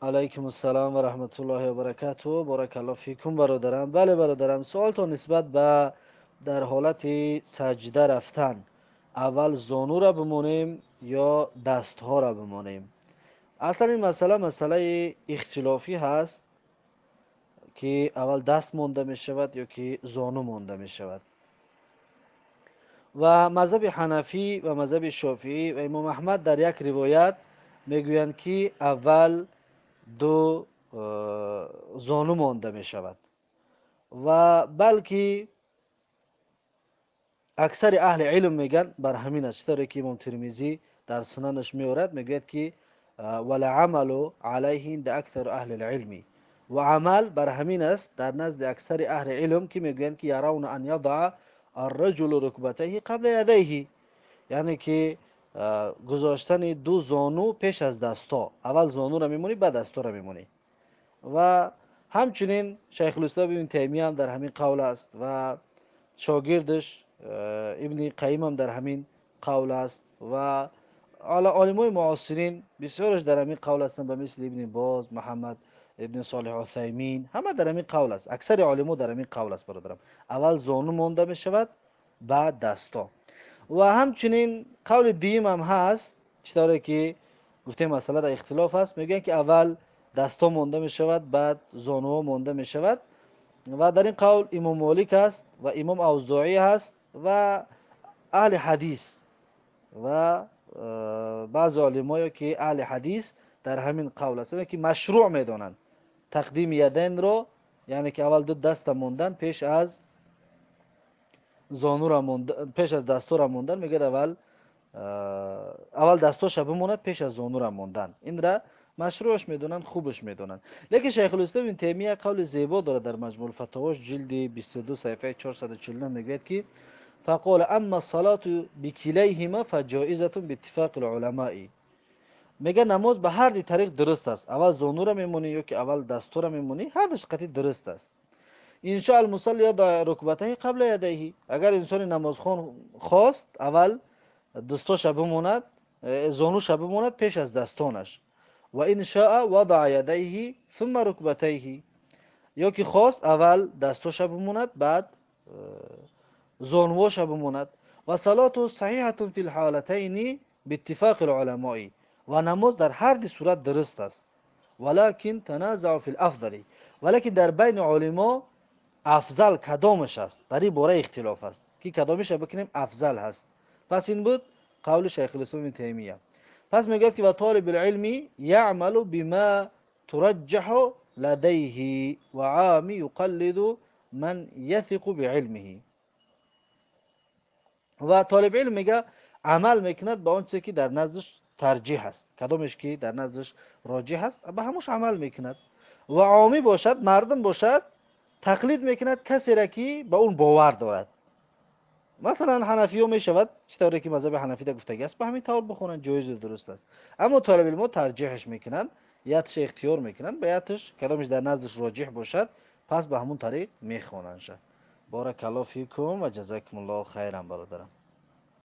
алайкум ассалом ва раҳматуллоҳи ва баракату боракалло фикум бародарам бале бародарам суолтон нисбат ба дар ҳолати саҷда рафтан аввал зонура бимонем ё дастҳоро бимонем аслан ин масъала масъалаи ихтилофӣ ҳаст ки аввал даст монда мешавад ё ки зону монда мешавад ва мазҳаби ҳанафӣ ва мазҳаби шофиӣ ва имом аҳмад дар як ривоят мегӯянд ки аввал ду э, зону монда мешавад. Ва балки аксари аҳли илм мегӯянд бар ҳамин аст чӣ торе ки имом тирмизӣ дар сунанаш меорад мегӯяд ки э, валаамалу алайҳи инда актару аҳли лилми ва амал бар ҳамин аст дар назди аксари аҳли илм ки мегӯянд ки яравна ан ядаа арраҷулу рукбатайҳи қабла ядайҳи яъне ки гузоштани ду зону пеш аз дастҳо аввал зонуро мемонӣ баъд дастҳоро мемонӣ. Ва ҳамчунин шайхулислом ибн таймиям дар ҳамин қавл аст ва шогирдаш ибни қаимам дар ҳамин қавл аст. Ва олимои муосирин бисёраш дар ҳамин қавл ҳастанд ба мисли ибни боз муҳаммад ибн солиҳ усаймин. Ҳама дар ҳамин қавл аст. Аксари олимо дар ҳамин қавл аст бародарам. Аввал зону монда мешавад баъд дасто ва ҳамчунин қавли дуюм ҳам ҳаст чӣ торе ки гуфтем масъала дар ихтилоф аст мегӯянд ки аввал дастҳо монда мешавад баъд зонуҳо монда мешавад. Ва дар ин қавл имом молик аст ва имом авзоӣ ҳаст ва аҳли ҳадис ва э, баъзе олимое ки аҳли ҳадис дар ҳамин қавл аст ки машрӯъ медонанд тақдими ядайнро яъне ки аввал ду даста мондан пеш аз зонура пеш аз дастура мондан мегӯяд аввал аввал дастоша бимонад пеш аз зонура мондан. Инра машрӯъш медонанд хубш медонанд. Лекин шайхулислом ибн темия қавли зебо дорад дар маҷмулфатавош ҷилди бистду саҳифаи чорсаду чилну мегӯяд ки фақола амма салату бикилайҳима фаҷоизатун бииттифоқи луламаи мега намоз ба ҳарди тариқ дуруст аст. Аввал зонура мемонӣ ё ки аввал дастура мемонӣ ҳардаш қатӣ дуруст аст иншо алмусалли яда рукбатаи қабла ядайҳи агар инсони намозхон хост аввал дӯстоша бимонад э, зонуша бимонад пеш аз дастонаш ва иншаа вадаа ядайҳи сумма рукбатайҳи. Ё ки хост аввал дастоша бимонад баъд э, зонувоша бимонад ва салоту саҳиҳатун фи лҳолатайни бииттифоқи луламои. Ва намоз дар ҳар ди сурат дуруст аст. Валакин таназау фи лафдали валекин дар байни олимо афзал кадомаш аст. Дар ин бора ихтилоф аст ки кадомиша бикунем афзал ҳаст. Пас ин буд қавли шайхулислом ибн таймия. Пас мегӯяд ки ва толибулилми яъмалу бима тураҷҷаҳу ладайҳи ва аами юқаллиду ман яфиқу биилмиҳи. Ва толибилм мега амал мекунад ба он чизе ки дар наздаш тарҷиҳ аст. Кадомеш ки дар наздаш роҷиҳ аст ба ҳамош амал мекунад. Ва омӣ бошад мардум бошад тақлид мекунад касере ки ба он бовар дорад. Масалан ҳанафиё мешавад чӣ тавре ки мазҳаби ҳанафида гуфтагааст ба ҳамин тавр бихонанд ҷоизу дуруст аст. Аммо толибилмо тарҷиҳаш мекунанд ятш ихтиёр мекунанд ба ятш кадомеш дар наздаш роҷиҳ бошад пас ба ҳамун тариқ мехонанша боракалло фикум ва ҷазакумуллоҳу хайран бародарам